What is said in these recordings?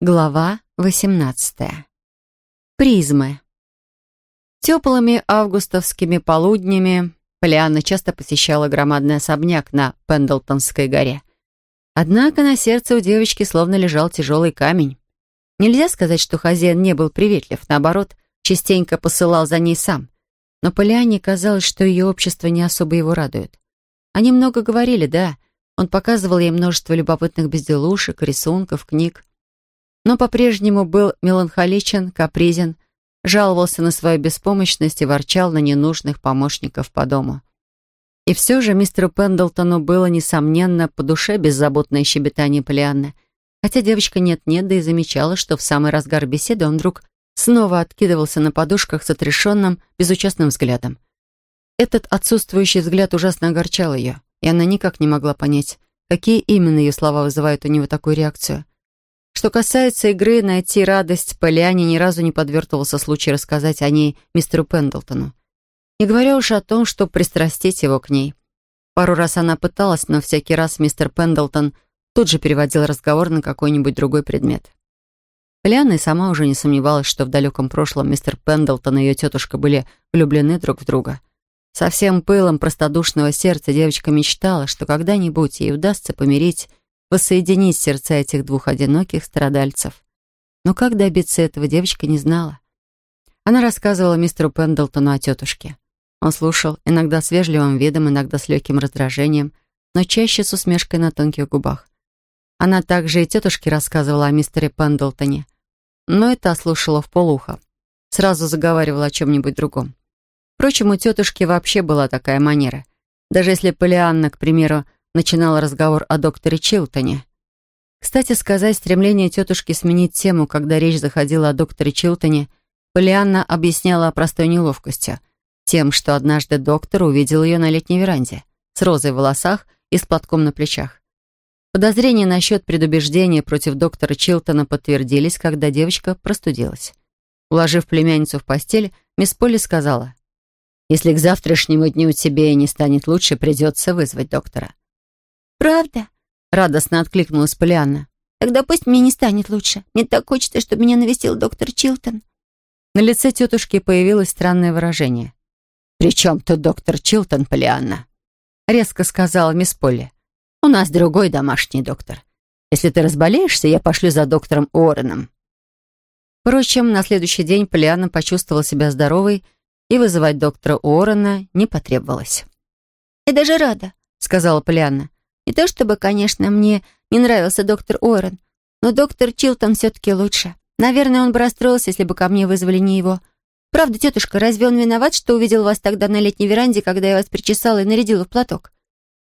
Глава 18. Призмы. Теплыми августовскими полуднями Полианна часто посещала громадный особняк на Пендлтонской горе. Однако на сердце у девочки словно лежал тяжелый камень. Нельзя сказать, что хозяин не был приветлив, наоборот, частенько посылал за ней сам. Но Полианне казалось, что ее общество не особо его радует. Они много говорили, да, он показывал ей множество любопытных безделушек, рисунков, книг но по-прежнему был меланхоличен, капризен, жаловался на свою беспомощность и ворчал на ненужных помощников по дому. И все же мистеру Пендлтону было, несомненно, по душе беззаботное щебетание Полианны, хотя девочка нет-нет, да и замечала, что в самый разгар беседы он вдруг снова откидывался на подушках с отрешенным, безучастным взглядом. Этот отсутствующий взгляд ужасно огорчал ее, и она никак не могла понять, какие именно ее слова вызывают у него такую реакцию. Что касается игры «Найти радость», Полиане ни разу не подвертывался случай рассказать о ней мистеру Пендлтону. Не говоря уж о том, чтобы пристрастить его к ней. Пару раз она пыталась, но всякий раз мистер Пендлтон тут же переводил разговор на какой-нибудь другой предмет. Полиана и сама уже не сомневалась, что в далеком прошлом мистер Пендлтон и ее тетушка были влюблены друг в друга. Со всем пылом простодушного сердца девочка мечтала, что когда-нибудь ей удастся помирить воссоединить сердца этих двух одиноких страдальцев. Но как добиться этого, девочка не знала. Она рассказывала мистеру Пендлтону о тетушке. Он слушал, иногда с вежливым видом, иногда с легким раздражением, но чаще с усмешкой на тонких губах. Она также и тетушке рассказывала о мистере Пендлтоне, но это слушала в полухо. Сразу заговаривала о чем-нибудь другом. Впрочем, у тетушки вообще была такая манера. Даже если Полианна, к примеру, начинала разговор о докторе Чилтоне. Кстати сказать, стремление тетушки сменить тему, когда речь заходила о докторе Чилтоне, Полианна объясняла простой неловкостью, тем, что однажды доктор увидел ее на летней веранде, с розой в волосах и с платком на плечах. Подозрения насчет предубеждения против доктора Чилтона подтвердились, когда девочка простудилась. Уложив племянницу в постель, мисс Полли сказала, «Если к завтрашнему дню тебе не станет лучше, придется вызвать доктора». «Правда?» — радостно откликнулась Полианна. «Тогда пусть мне не станет лучше. Мне так хочется, чтобы меня навестил доктор Чилтон». На лице тетушки появилось странное выражение. «При чем тут доктор Чилтон, Полианна?» — резко сказала мисс Полли. «У нас другой домашний доктор. Если ты разболеешься, я пошлю за доктором Уорреном». Впрочем, на следующий день Полианна почувствовала себя здоровой, и вызывать доктора Уоррена не потребовалось. «Я даже рада», — сказала Полианна. Не то чтобы, конечно, мне не нравился доктор Уоррен, но доктор Чилтон все-таки лучше. Наверное, он бы расстроился, если бы ко мне вызвали не его. Правда, тетушка, разве он виноват, что увидел вас тогда на летней веранде, когда я вас причесала и нарядила в платок?»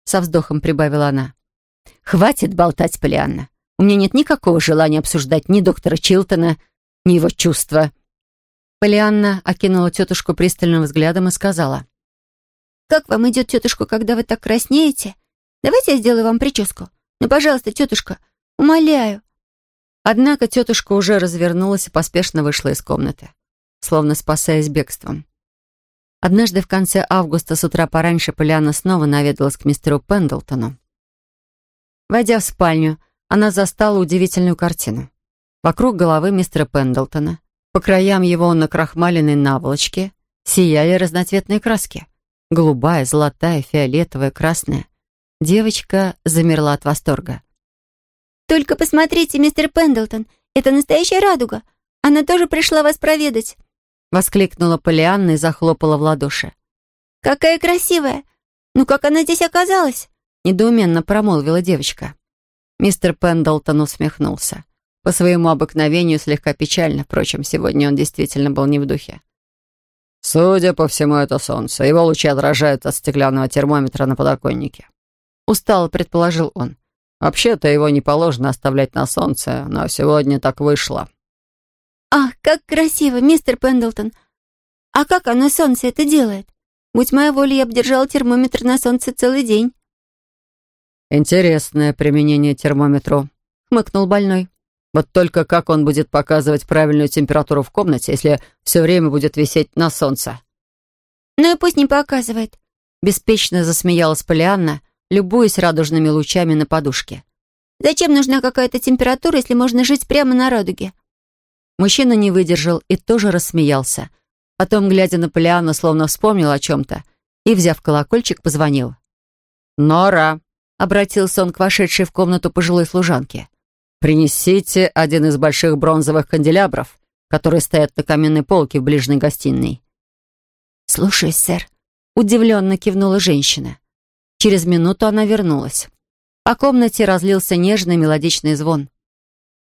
Со вздохом прибавила она. «Хватит болтать, Полианна. У меня нет никакого желания обсуждать ни доктора Чилтона, ни его чувства». Полианна окинула тетушку пристальным взглядом и сказала. «Как вам идет, тетушка, когда вы так краснеете? Давайте я сделаю вам прическу. Ну, пожалуйста, тетушка, умоляю». Однако тетушка уже развернулась и поспешно вышла из комнаты, словно спасаясь бегством. Однажды в конце августа с утра пораньше Поляна снова наведалась к мистеру Пендлтону. Войдя в спальню, она застала удивительную картину. Вокруг головы мистера Пендлтона, по краям его накрахмаленной наволочки, сияли разноцветные краски. Голубая, золотая, фиолетовая, красная. Девочка замерла от восторга. «Только посмотрите, мистер Пендлтон, это настоящая радуга. Она тоже пришла вас проведать», — воскликнула Полианна и захлопала в ладоши. «Какая красивая! Ну как она здесь оказалась?» — недоуменно промолвила девочка. Мистер Пендлтон усмехнулся. По своему обыкновению слегка печально, впрочем, сегодня он действительно был не в духе. «Судя по всему, это солнце. Его лучи отражают от стеклянного термометра на подоконнике. Устало предположил он. Вообще-то его не положено оставлять на солнце, но сегодня так вышло. «Ах, как красиво, мистер Пендлтон! А как оно солнце это делает? Будь моя воля, я бы держала термометр на солнце целый день». «Интересное применение термометру», — хмыкнул больной. «Вот только как он будет показывать правильную температуру в комнате, если все время будет висеть на солнце?» «Ну и пусть не показывает», — беспечно засмеялась Полианна, любуясь радужными лучами на подушке. Зачем нужна какая-то температура, если можно жить прямо на радуге?» Мужчина не выдержал и тоже рассмеялся. Потом, глядя на Полиану, словно вспомнил о чем-то и, взяв колокольчик, позвонил. «Нора!» — обратился он к вошедшей в комнату пожилой служанке. «Принесите один из больших бронзовых канделябров, которые стоят на каменной полке в ближней гостиной». «Слушай, сэр», — удивленно кивнула женщина. Через минуту она вернулась. По комнате разлился нежный мелодичный звон.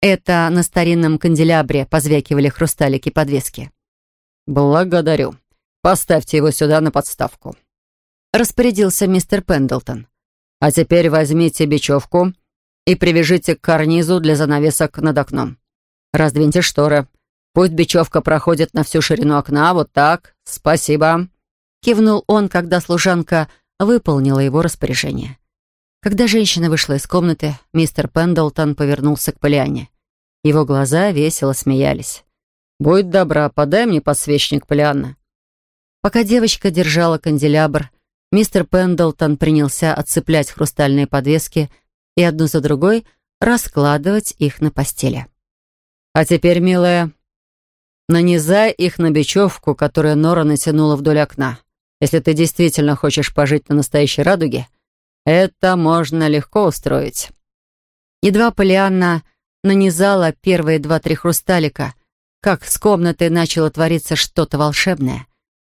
Это на старинном канделябре позвякивали хрусталики подвески. «Благодарю. Поставьте его сюда на подставку», — распорядился мистер Пендлтон. «А теперь возьмите бечевку и привяжите к карнизу для занавесок над окном. Раздвиньте шторы. Пусть бечевка проходит на всю ширину окна, вот так. Спасибо», — кивнул он, когда служанка выполнила его распоряжение. Когда женщина вышла из комнаты, мистер Пендлтон повернулся к Полиане. Его глаза весело смеялись. «Будь добра, подай мне подсвечник, Полианна». Пока девочка держала канделябр, мистер Пендлтон принялся отцеплять хрустальные подвески и одну за другой раскладывать их на постели. «А теперь, милая, нанизай их на бечевку, которую Нора натянула вдоль окна. Если ты действительно хочешь пожить на настоящей радуге, это можно легко устроить». Едва Полианна нанизала первые два-три хрусталика, как с комнатой начало твориться что-то волшебное.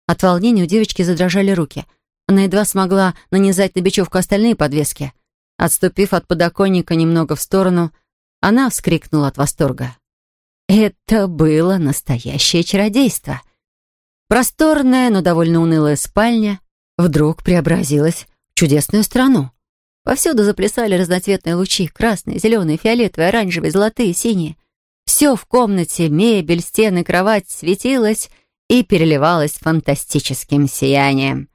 От волнения у девочки задрожали руки. Она едва смогла нанизать на бечевку остальные подвески. Отступив от подоконника немного в сторону, она вскрикнула от восторга. Это было настоящее чародейство. Просторная, но довольно унылая спальня вдруг преобразилась в чудесную страну. Повсюду заплясали разноцветные лучи — красные, зеленые, фиолетовые, оранжевые, золотые, синие. Все в комнате, мебель, стены, кровать светилось и переливалось фантастическим сиянием.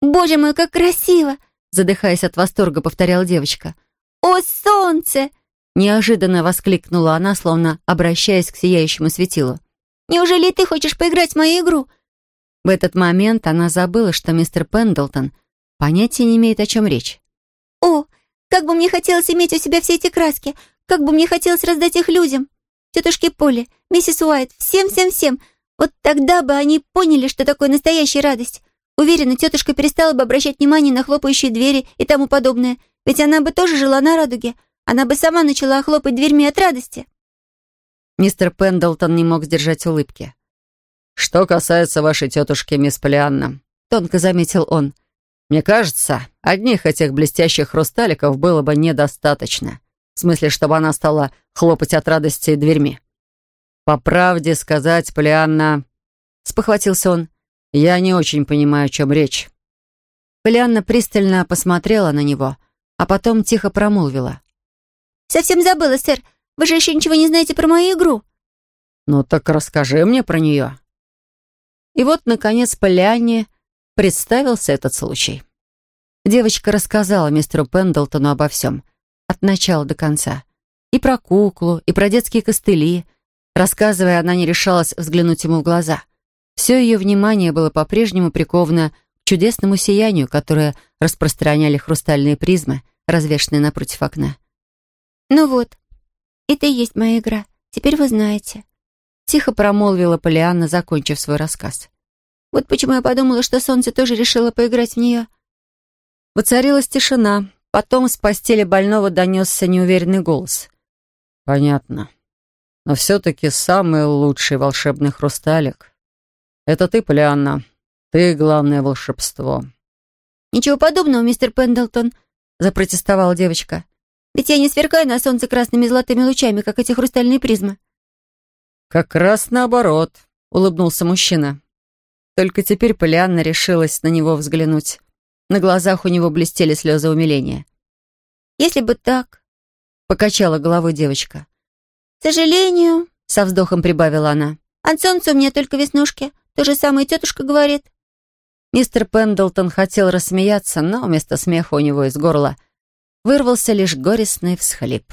«Боже мой, как красиво!» задыхаясь от восторга, повторяла девочка. «О, солнце!» неожиданно воскликнула она, словно обращаясь к сияющему светилу. «Неужели ты хочешь поиграть в мою игру?» В этот момент она забыла, что мистер Пендлтон понятия не имеет, о чем речь. «О, как бы мне хотелось иметь у себя все эти краски! Как бы мне хотелось раздать их людям! Тетушке Полли, миссис Уайт, всем-всем-всем! Вот тогда бы они поняли, что такое настоящая радость! Уверена, тетушка перестала бы обращать внимание на хлопающие двери и тому подобное, ведь она бы тоже жила на радуге. Она бы сама начала хлопать дверьми от радости!» Мистер Пендлтон не мог сдержать улыбки. «Что касается вашей тетушки, мисс Полианна», — тонко заметил он, — мне кажется, одних этих блестящих хрусталиков было бы недостаточно. В смысле, чтобы она стала хлопать от радости дверьми. «По правде сказать, Полианна...» — спохватился он. «Я не очень понимаю, о чем речь». Полианна пристально посмотрела на него, а потом тихо промолвила. «Совсем забыла, сэр. Вы же еще ничего не знаете про мою игру». «Ну так расскажи мне про нее». И вот, наконец, Полианне представился этот случай. Девочка рассказала мистеру Пендлтону обо всем, от начала до конца. И про куклу, и про детские костыли. Рассказывая, она не решалась взглянуть ему в глаза. Все ее внимание было по-прежнему приковано к чудесному сиянию, которое распространяли хрустальные призмы, развешенные напротив окна. «Ну вот, это и есть моя игра. Теперь вы знаете», — тихо промолвила Полианна, закончив свой рассказ. Вот почему я подумала, что солнце тоже решило поиграть в нее. Воцарилась тишина. Потом с постели больного донесся неуверенный голос. «Понятно. Но все-таки самый лучший волшебный хрусталик — это ты, Полианна. Ты — главное волшебство». «Ничего подобного, мистер Пендлтон», — запротестовала девочка. «Ведь я не сверкаю на солнце красными золотыми лучами, как эти хрустальные призмы». «Как раз наоборот», — улыбнулся мужчина. Только теперь Полианна решилась на него взглянуть. На глазах у него блестели слезы умиления. «Если бы так...» — покачала головой девочка. «К сожалению...» — со вздохом прибавила она. «От солнца у меня только веснушки. То же самое тетушка говорит». Мистер Пендлтон хотел рассмеяться, но вместо смеха у него из горла вырвался лишь горестный всхлип.